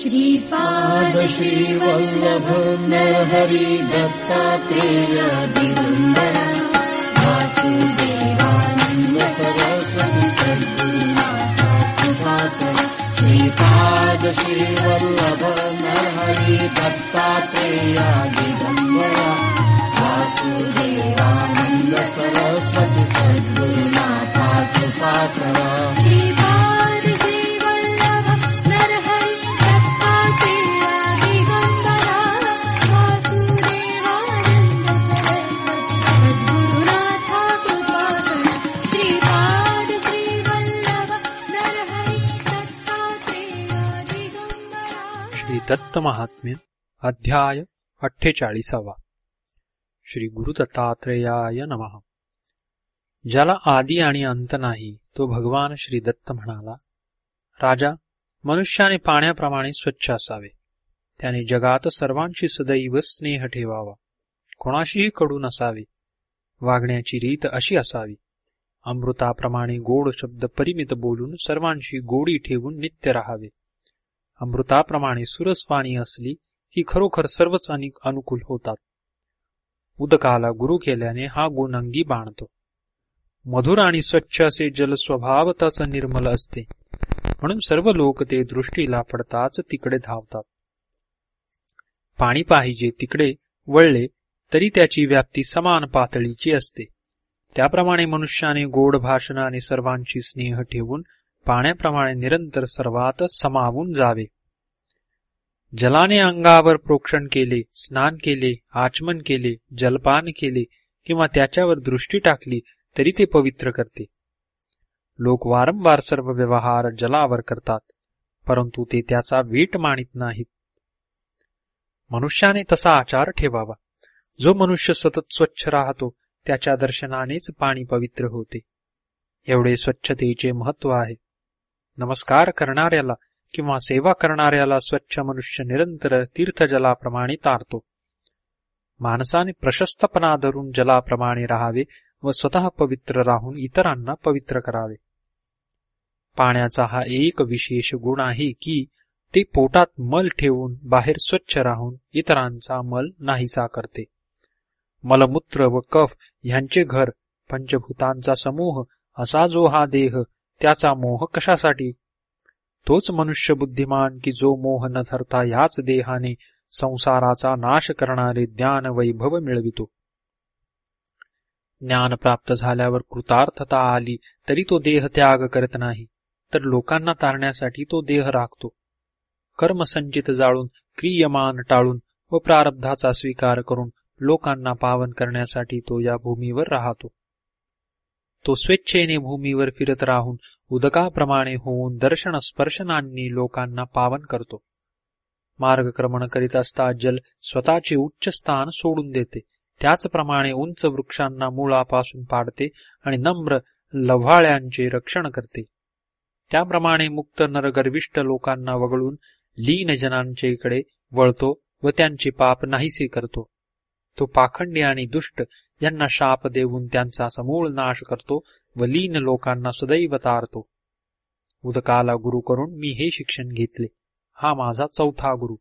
श्रीपाद श्रीवल्लभ नरहरि दत्तात्रेय दिगम्बर वासुदेवानन्द सरस्वती सद्गुरुनाथ कृपाकर श्रीपाद श्रीवल्लभ नरहरि दत्तात्रेय दिगम्बर वासुदेवानन्द सरस्वती सद्गुरुनाथ कृपाकर संतमहात्म्य महात्म्य अध्याय अठ्ठेचाळीसावा. श्री गुरु दत्तात्रेयाय नमः. ज्याला आदी आणि अंत नाही तो भगवान श्री दत्त म्हणाला राजा मनुष्याने पाण्याप्रमाणे स्वच्छ असावे. त्याने जगात सर्वांशी सदैव स्नेह ठेवावा. कोणाशीही कडू नसावे. वागण्याची रीत अशी असावी. अमृताप्रमाणे गोड शब्द परिमित बोलून सर्वांशी गोडी ठेवून नित्य राहावे. अमृताप्रमाणे सुरस्वाणी असली की खरोखर सर्वच अनुकूल होतात. उदकाला गुरु केल्याने हा गुण अंगी बाणतो. मधुर आणि स्वच्छ असे जल स्वभावताच निर्मल असते. म्हणून सर्व लोक ते दृष्टीला पडताच तिकडे धावतात. पाणी पाहिजे तिकडे वळले तरी त्याची व्याप्ती समान पातळीची असते. त्याप्रमाणे मनुष्याने गोड भाषणाने सर्वांची स्नेह ठेवून पाण्याप्रमाणे निरंतर सर्वात समावून जावे. जलाने अंगावर प्रोक्षण केले स्नान केले आचमन केले जलपान केले किंवा त्याच्यावर दृष्टी टाकली तरी ते पवित्र करते. लोक वारंवार सर्व व्यवहार जलावर करतात परंतु ते त्याचा वीट मानित नाहीत. मनुष्याने तसा आचार ठेवावा. जो मनुष्य सतत स्वच्छ राहतो त्याच्या दर्शनानेच पाणी पवित्र होते. एवढे स्वच्छतेचे महत्त्व आहे. नमस्कार करणाऱ्याला किंवा सेवा करणाऱ्याला स्वच्छ मनुष्य निरंतर तीर्थजलाप्रमाणे तारतो. माणसाने प्रशस्तपणा धरून जलाप्रमाणे राहावे व स्वतः पवित्र राहून इतरांना पवित्र करावे. पाण्याचा हा एक विशेष गुण आहे की ते पोटात मल ठेवून बाहेर स्वच्छ राहून इतरांचा मल नाहीसा करते. मलमूत्र व कफ ह्यांचे घर पंचभूतांचा समूह असा जो हा देह त्याचा मोह कशासाठी? तोच मनुष्य बुद्धिमान की जो मोह न धरता ह्याच देहाने संसाराचा नाश करणारे ज्ञान वैभव मिळवितो. ज्ञान प्राप्त झाल्यावर कृतार्थता आली तरी तो देह त्याग करत नाही तर लोकांना तारण्यासाठी तो देह राखतो. कर्मसंचित जाळून क्रियमान टाळून व प्रारब्धाचा स्वीकार करून लोकांना पावन करण्यासाठी तो या भूमीवर राहतो. तो स्वेच्छेने भूमीवर फिरत राहून उदकाप्रमाणे होऊन दर्शन स्पर्शनांनी लोकांना पावन करतो. मार्गक्रमण करीत असता जल स्वतःचे उच्च स्थान सोडून देते. त्याचप्रमाणे उंच वृक्षांना मुळापासून पाडते आणि नम्र लव्हाळ्यांचे रक्षण करते. त्याप्रमाणे मुक्त नरगर्विष्ट लोकांना वगळून लीन जनांचे इकडे वळतो व त्यांचे पाप नाहीसे करतो. तो पाखंडी आणि दुष्ट यांना शाप देऊन त्यांचा समूळ नाश करतो व लीन लोकांना सदैव तारतो. उदकाला गुरु करून मी हे शिक्षण घेतले. हा माझा चौथा गुरु.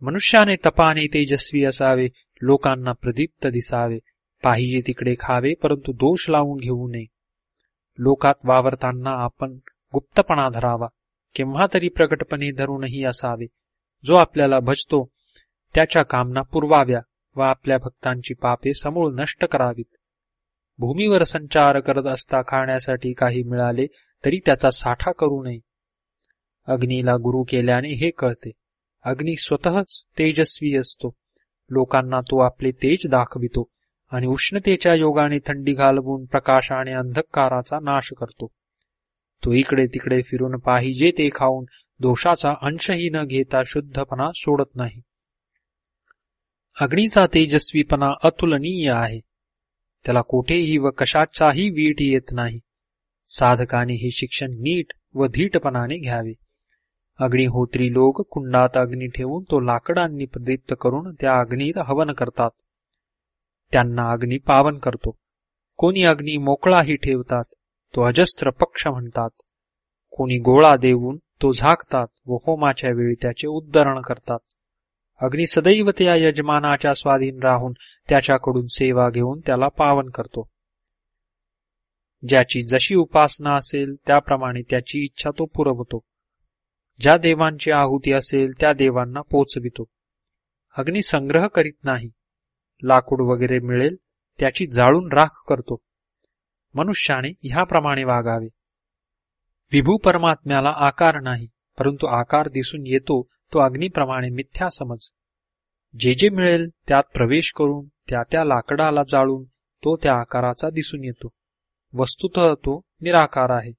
मनुष्याने तपाने तेजस्वी असावे लोकांना प्रदीप्त दिसावे पाहिजे तिकडे खावे परंतु दोष लावून घेऊ नये. लोकात वावरताना आपण गुप्तपणा धरावा केव्हा तरी प्रकटपणे धरूनही असावे. जो आपल्याला भजतो त्याच्या कामना पुरवाव्या व आपल्या भक्तांची पापे समूळ नष्ट करावीत. भूमीवर संचार करत असता खाण्यासाठी काही मिळाले तरी त्याचा साठा करू नये. अग्नीला गुरु केल्याने हे कळते. अग्नी स्वतःच तेजस्वी असतो. लोकांना तो आपले तेज दाखवितो आणि उष्णतेच्या योगाने थंडी घालवून प्रकाशाने अंधकाराचा नाश करतो. तो इकडे तिकडे फिरून पाहिजे ते खाऊन दोषाचा अंशही न घेता शुद्धपणा सोडत नाही. अग्नीचा तेजस्वीपणा अतुलनीय आहे. त्याला कोठेही व कशाचाही वीट येत नाही. साधकाने हे शिक्षण नीट व धीटपणाने घ्यावे. अग्निहोत्री लोक कुंडात अग्नी ठेवून तो लाकडांनी प्रदीप्त करून त्या अग्नीत हवन करतात. त्यांना अग्नी पावन करतो. कोणी अग्नी मोकळाही ठेवतात तो अजस्त्र पक्ष म्हणतात. कोणी गोळा देऊन तो झाकतात व होमाच्या वेळी त्याचे उद्धरण करतात. अग्नी सदैव त्या यजमानाच्या स्वाधीन राहून त्याच्याकडून सेवा घेऊन त्याला पावन करतो. ज्याची जशी उपासना असेल त्याप्रमाणे त्याची इच्छा तो पुरवतो. ज्या देवांची आहुती असेल त्या देवांना पोचवितो. अग्नी संग्रह करीत नाही. लाकूड वगैरे मिळेल त्याची जाळून राख करतो. मनुष्याने ह्याप्रमाणे वागावे. विभू परमात्म्याला आकार नाही परंतु आकार दिसून येतो तो अग्निप्रमाणे मिथ्या समज. जे जे मिळेल त्यात प्रवेश करून त्या त्या लाकडाला जाळून तो त्या आकाराचा दिसून येतो. वस्तुत तो निराकार आहे.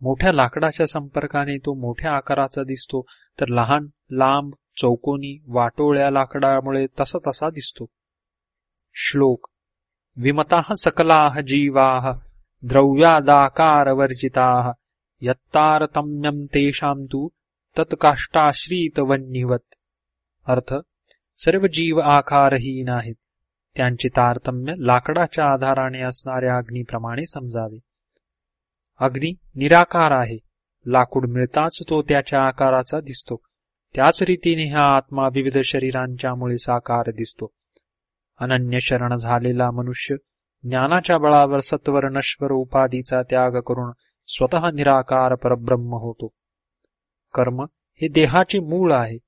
मोठ्या लाकडाच्या संपर्काने तो मोठ्या आकाराचा दिसतो तर लहान लांब चौकोनी वाटोळ्या लाकडामुळे तसा तसा दिसतो. श्लोक. विमता सकला जीवा द्रव्यादाकारवर्जिता यत्तारतम्यम तेषां तु तत्काष्टाश्रित वन्यवत अर्थ सर्व जीव आकारहीन आहेत त्यांचे तारतम्य लाकडाच्या आधाराने असणाऱ्या अग्नीप्रमाणे समजावे. अग्नी निराकार आहे. लाकूड मिळताच तो त्याच्या आकाराचा दिसतो. त्याच रीतीने हा आत्मा विविध शरीरांच्यामुळे साकार दिसतो. अनन्य शरण झालेला मनुष्य ज्ञानाच्या बळावर सत्वर नश्वर उपाधीचा त्याग करून स्वतः निराकार परब्रह्म होतो. कर्म हे देहाचे मूळ आहे.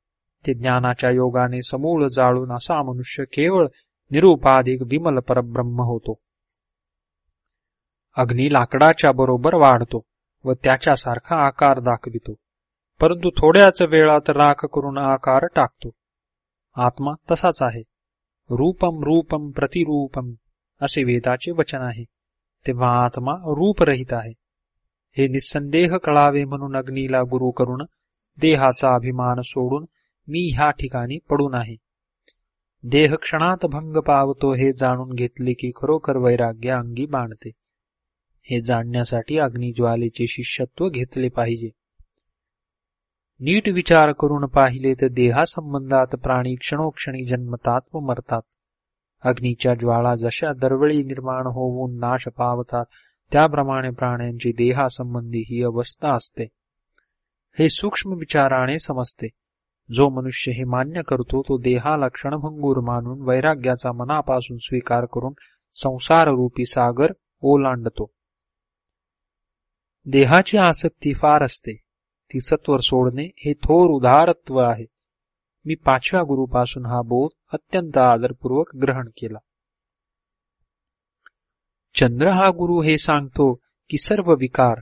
ते ज्ञानाच्या योगाने समूळ जाळून असा मनुष्य केवळ निरुपाधिक विमल परब्रह्म होतो. अग्नी लाकडाच्या बरोबर वाढतो व त्याच्यासारखा आकार दाखवितो. परंतु थोड्याच वेळात राख करून आकार टाकतो. आत्मा तसाच आहे. रूपम रूपम प्रतिरूपम असे वेदाचे वचन आहे. तेव्हा आत्मा रूपरहित आहे. हे निस्संदेह कळावे म्हणून अग्नीला गुरु करून देहाचा अभिमान सोडून मी ह्या ठिकाणी पडून आहे. देह क्षणात भंग पावतो हे जाणून घेतले की खरोखर वैराग्य अंगी बाणते. हे जाणण्यासाठी अग्निज्वालेचे शिष्यत्व घेतले पाहिजे. नीट विचार करून पाहिले तर देहासंबंधात प्राणी क्षणोक्षणी जन्मतात व मरतात. अग्नीच्या ज्वाळा जशा दरवळी निर्माण होऊन नाश पावतात त्याप्रमाणे प्राण्यांची देहासंबंधी ही अवस्था असते. हे सूक्ष्म विचाराने समजते. जो मनुष्य हे मान्य करतो तो देहाला क्षणभंगूर मानून वैराग्याचा मनापासून स्वीकार करून संसार रूपी सागर ओलांडतो. देहाची आसक्ती फार असते. ती सत्वर सोडणे हे थोर उदारत्व आहे. मी पाचव्या गुरुपासून हा बोध अत्यंत आदरपूर्वक ग्रहण केला. चंद्र हा गुरु हे सांगतो की सर्व विकार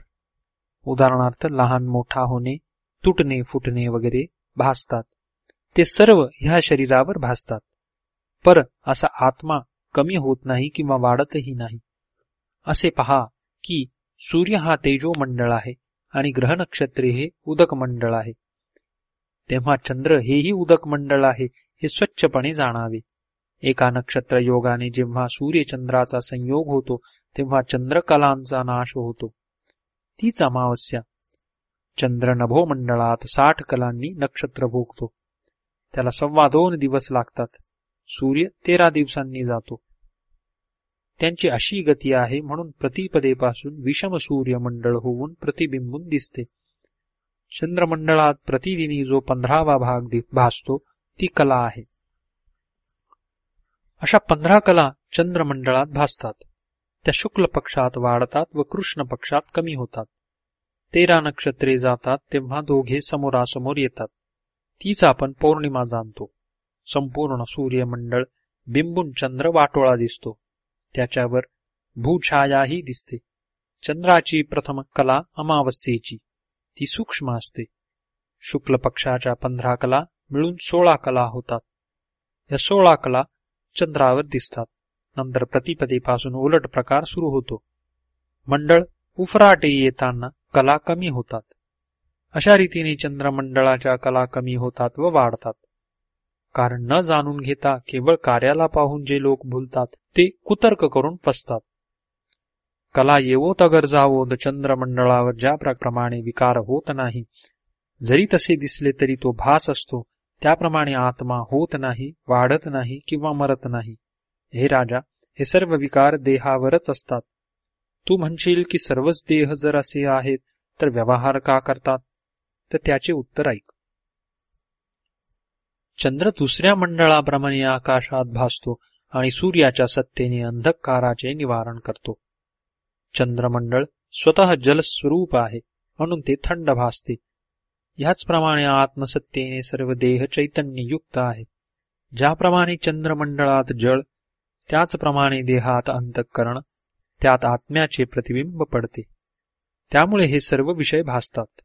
उदाहरणार्थ लहान मोठा होणे तुटणे फुटणे वगैरे भासतात. ते सर्व ह्या शरीरावर भासतात. पर असा आत्मा कमी होत नाही किंवा वाढतही नाही. असे पहा की सूर्य हा तेजो मंडळ आहे आणि ग्रह नक्षत्रे हे उदक मंडळ आहे. तेव्हा चंद्र हेही उदक मंडळ आहे हे स्वच्छपणे जाणावे. एका नक्षत्र योगाने जेव्हा सूर्यचंद्राचा संयोग होतो तेव्हा चंद्रकलांचा नाश होतो. तीच अमावस्या. चंद्र नभो मंडळात साठ कलांनी नक्षत्र भोगतो. त्याला सव्वा दोन दिवस लागतात. सूर्य तेरा दिवसांनी जातो. त्यांची अशी गती आहे म्हणून प्रतिपदेपासून विषम सूर्यमंडळ होऊन प्रतिबिंबून दिसते. चंद्रमंडळात प्रतिदिनी जो पंधरावा भाग भासतो ती कला आहे. अशा पंधरा कला चंद्रमंडळात भासतात. त्या शुक्ल पक्षात वाढतात व कृष्ण पक्षात कमी होतात. तेरा नक्षत्रे जातात तेव्हा दोघे समोरासमोर येतात. तीच आपण पौर्णिमा जाणतो. संपूर्ण सूर्यमंडळ बिंबून चंद्र वाटोळा दिसतो. त्याच्यावर भूछायाही दिसते. चंद्राची प्रथम कला अमावस्येची. ती सूक्ष्म असते. शुक्ल पक्षाच्या पंधरा कला मिळून सोळा कला होतात. या सोळा कला चंद्रावर दिसतात. नंतर प्रतिपदेपासून उलट प्रकार सुरू होतो. मंडळ उफराटे येताना कला कमी होतात. अशा रीतीने चंद्रमंडळाच्या कला कमी होतात व वाढतात. कारण न जाणून घेता केवळ कार्याला पाहून जे लोक भूलतात ते कुतर्क करून फसतात. कला येवो तगर जावो चंद्रमंडळावर ज्या प्रमाणे विकार होत नाही जरी तसे दिसले तरी तो भास असतो त्याप्रमाणे आत्मा होत नाही वाढत नाही किंवा मरत नाही. हे राजा हे सर्व विकार देहावरच असतात. तू म्हणशील की सर्वच देह जर असे आहेत तर व्यवहार का करतात? तर त्याचे उत्तर ऐक. चंद्र दुसऱ्या मंडळाप्रमाणे आकाशात भासतो आणि सूर्याच्या सत्तेने अंधकाराचे निवारण करतो. चंद्रमंडळ स्वतः जलस्वरूप आहे म्हणून ते थंड भासते. याचप्रमाणे आत्मसत्तेने सर्व देह चैतन्ययुक्त आहे. ज्याप्रमाणे चंद्रमंडळात जळ त्याचप्रमाणे देहात अंतःकरण त्यात आत्म्याचे प्रतिबिंब पडते. त्यामुळे हे सर्व विषय भासतात.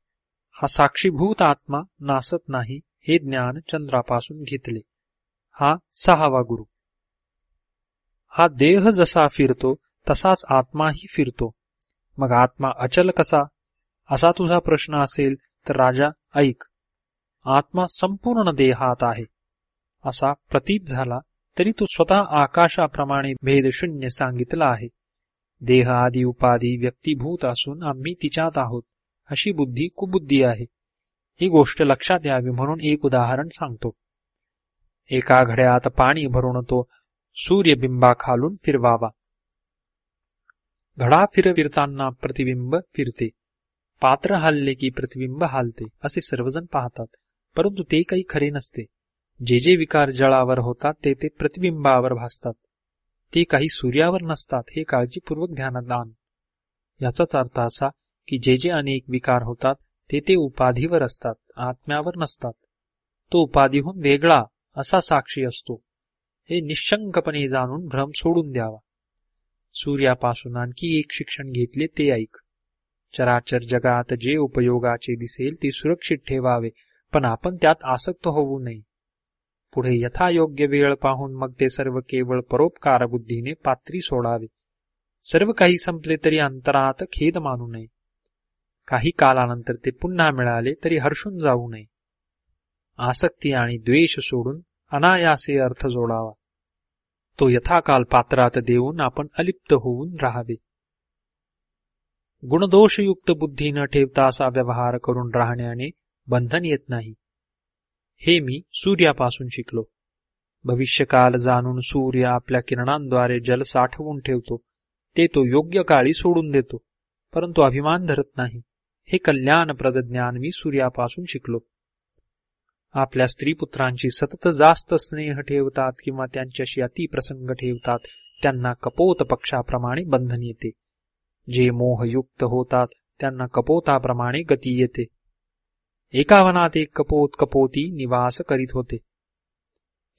हा साक्षीभूत आत्मा नासत नाही हे ज्ञान चंद्रापासून घेतले. हा सहावा गुरु. हा देह जसा फिरतो तसाच आत्माही फिरतो. मग आत्मा अचल कसा? असा तुझा प्रश्न असेल तर राजा ऐक. आत्मा संपूर्ण देहात आहे. असा प्रतीत झाला तरी तो स्वतः आकाशाप्रमाणे भेदशून्य सांगितला आहे. देह आदी उपाधी व्यक्तीभूत असून आम्ही तिच्यात आहोत अशी बुद्धी कुबुद्धी आहे. ही गोष्ट लक्षात यावी म्हणून एक उदाहरण सांगतो. एका घड्यात पाणी भरून तो सूर्यबिंबाखालून फिरवावा. घडा फिरविरताना प्रतिबिंब फिरते. पात्र हलले की प्रतिबिंब हालते असे सर्वजण पाहतात परंतु ते काही खरे नसते. जे जे विकार जळावर होतात ते ते प्रतिबिंबावर भासतात. ते काही सूर्यावर नसतात हे काळजीपूर्वक ध्यानात आण याचाच अर्थ असा की जे जे अनेक विकार होतात ते ते उपाधीवर असतात आत्म्यावर नसतात. तो उपाधीहून वेगळा असा साक्षी असतो. हे निशंकपणे जाणून भ्रम सोडून द्यावा. सूर्यापासून आणखी एक शिक्षण घेतले ते ऐक. चराचर जगात जे उपयोगाचे दिसेल ते सुरक्षित ठेवावे पण आपण त्यात आसक्त होऊ नये. पुढे यथायोग्य वेळ पाहून मग ते सर्व केवळ परोपकार बुद्धीने पात्री सोडावे. सर्व काही संपले तरी अंतरात खेद मानू नये. काही कालानंतर ते पुन्हा मिळाले तरी हर्षून जाऊ नये. आसक्ती आणि द्वेष सोडून अनायासे अर्थ जोडावा. तो यथाकाल पात्रात देऊन आपण अलिप्त होऊन राहावे. गुणदोषयुक्त बुद्धी न ठेवता असा व्यवहार करून राहण्याने बंधन येत नाही. हे मी सूर्यापासून शिकलो. भविष्यकाल जाणून सूर्य आपल्या किरणांद्वारे जल साठवून ठेवतो. ते तो योग्य काळी सोडून देतो. परंतु अभिमान धरत नाही. हे कल्याणप्रद ज्ञान मी सूर्यापासून शिकलो. आपल्या स्त्रीपुत्रांची सतत जास्त स्नेह ठेवतात किंवा त्यांच्याशी अतिप्रसंग ठेवतात त्यांना कपोत पक्षाप्रमाणे बंधन येते. जे मोहयुक्त होतात त्यांना कपोताप्रमाणे गती येते. एका वनात एक कपोत कपोती निवास करीत होते।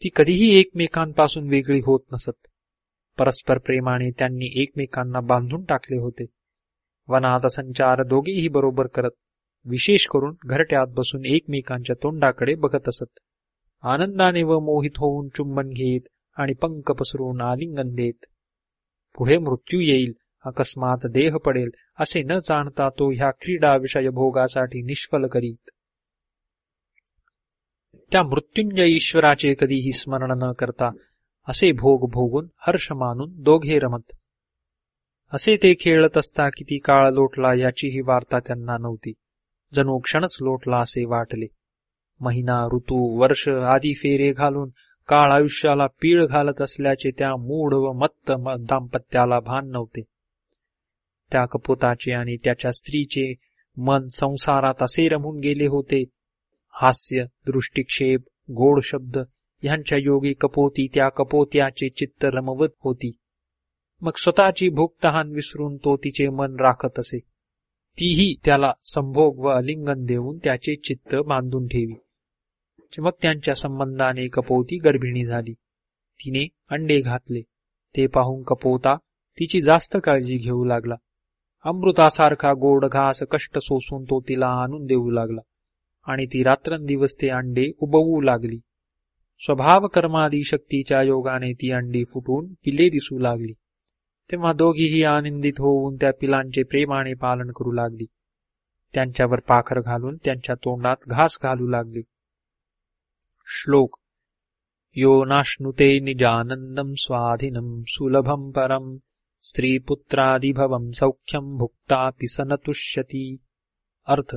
ती कधीही एकमेकांपासून वेगळी होत नसत। परस्पर प्रेमाने त्यांनी एकमेकांना बांधून टाकले होते। वनात संचार दोघेही बरोबर करत विशेष करून घरट्यात बसून एकमेकांच्या तोंडाकडे बघत असत। आनंदाने व मोहित होऊन चुंबन घेत आणि पंख पसरून आलिंगन देत। पुढे मृत्यू येईल अकस्मात देह पडेल असे न जाणता तो ह्या क्रीडा विषय भोगासाठी निष्फल करीत। त्या मृत्युंजय ईश्वराचे कधीही स्मरण न करता असे भोग भोगून हर्ष मानून दोघे रमत. असे ते खेळत असता किती काळ लोटला याचीही वार्ता त्यांना नव्हती. जणू क्षणच लोटला असे वाटले. महिना ऋतू वर्ष आदी फेरे घालून काळ आयुष्याला पीळ घालत असल्याचे त्या मूढ व मत्त दाम्पत्याला भान नव्हते. त्या कपोताचे आणि त्याच्या स्त्रीचे मन संसारात असे रमून गेले होते हास्य दृष्टिक्षेप गोड शब्द ह्यांच्या योगी कपोती त्या कपोत्याचे चित्त रमवत होती. मग स्वतःची भूकतहान विसरून तो तिचे मन राखत असे. तीही त्याला संभोग व अलिंगन देऊन त्याचे चित्त बांधून ठेवी. मग त्यांच्या संबंधाने कपोती गर्भिणी झाली. तिने अंडे घातले. ते पाहून कपोता तिची जास्त काळजी घेऊ लागला. अमृतासारखा गोड घास कष्ट सोसून तो तिला आणून देऊ लागला. आणि ती रात्रंदिवस ते अंडे उबवू लागली. स्वभाव कर्मादी शक्तीच्या योगाने ती अंडी फुटून पिले दिसू लागली. तेव्हा दोघीही आनंदित होऊन त्या पिलांचे प्रेमाने पालन करू लागली. त्यांच्यावर पाखर घालून त्यांच्या तोंडात घास घालू लागली. श्लोक यो नाश्नुते निजानंदम स्वाधीनम सुलभम परम स्त्रीपुत्रादिभवम सौख्यम भुक्तापि सनतुष्यती अर्थ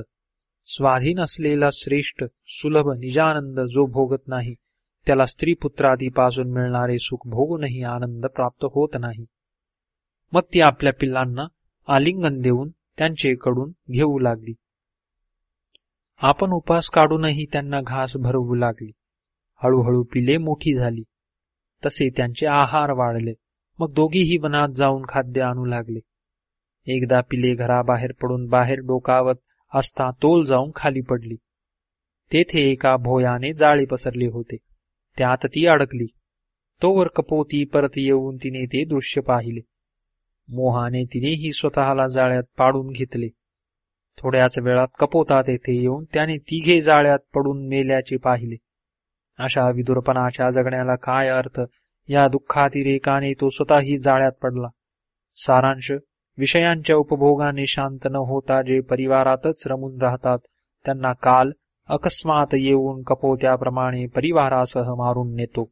स्वाधीन असलेला श्रेष्ठ सुलभ निजानंद जो भोगत नाही त्याला स्त्रीपुत्रादीपासून मिळणारे सुख भोगूनही आनंद प्राप्त होत नाही. मग ती आपल्या पिल्लांना आलिंगन देऊन त्यांचेकडून घेऊ लागली. आपण उपास काढूनही त्यांना घास भरवू लागली. हळूहळू पिले मोठी झाली. तसे त्यांचे आहार वाढले. मग दोघीही वनात जाऊन खाद्य आणू लागले. एकदा पिले घराबाहेर पडून बाहेर डोकावत असता तोल जाऊन खाली पडली. तेथे एका भोयाने जाळे पसरले होते. त्यात ती अडकली. तोवर कपोती परत येऊन तिने ते दृश्य पाहिले. मोहाने तिनेही स्वतःला जाळ्यात पाडून घेतले. थोड्याच वेळात कपोता तेथे येऊन त्याने तिघे जाळ्यात पडून मेल्याचे पाहिले. अशा विदुरपणाच्या जगण्याला काय अर्थ? या दुःखातिरेकाने तो स्वतःही जाळ्यात पडला. सारांश विषयांच्या उपभोगाने शांत न होता जे परिवारातच रमून राहतात त्यांना काल अकस्मात येऊन कपोत्याप्रमाणे परिवारासह मारून नेतो.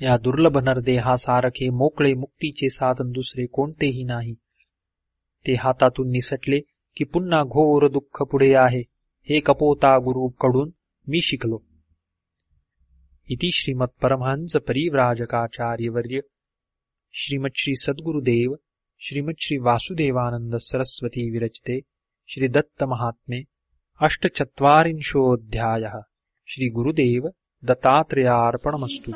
या दुर्लभ नरदेहासारखे मोकळे मुक्तीचे साधन दुसरे कोणतेही नाही. ते हातातून निसटले की पुन्हा घोर दुःख पुढे आहे हे कपोता गुरुकडून मी शिकलो. इति श्रीमत परमहंस परिव्राजकाचार्यवर्य श्रीमत् श्रीसद्गुरुदेव श्रीमत् श्रीवासुदेवानन्द सरस्वती विरचिते श्रीदत्तमहात्म्ये अष्टचत्वारिंशोऽध्यायः। श्रीगुरुदेव दत्तात्रेयार्पणमस्तु।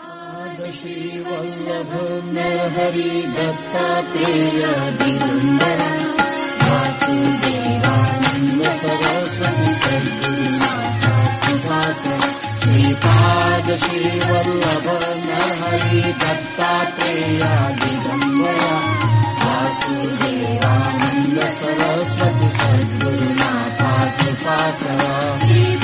जशीवल्लभ न हयि वासुदेवानन्द सरस्वती सद्गुरुनाथा पाठपात्री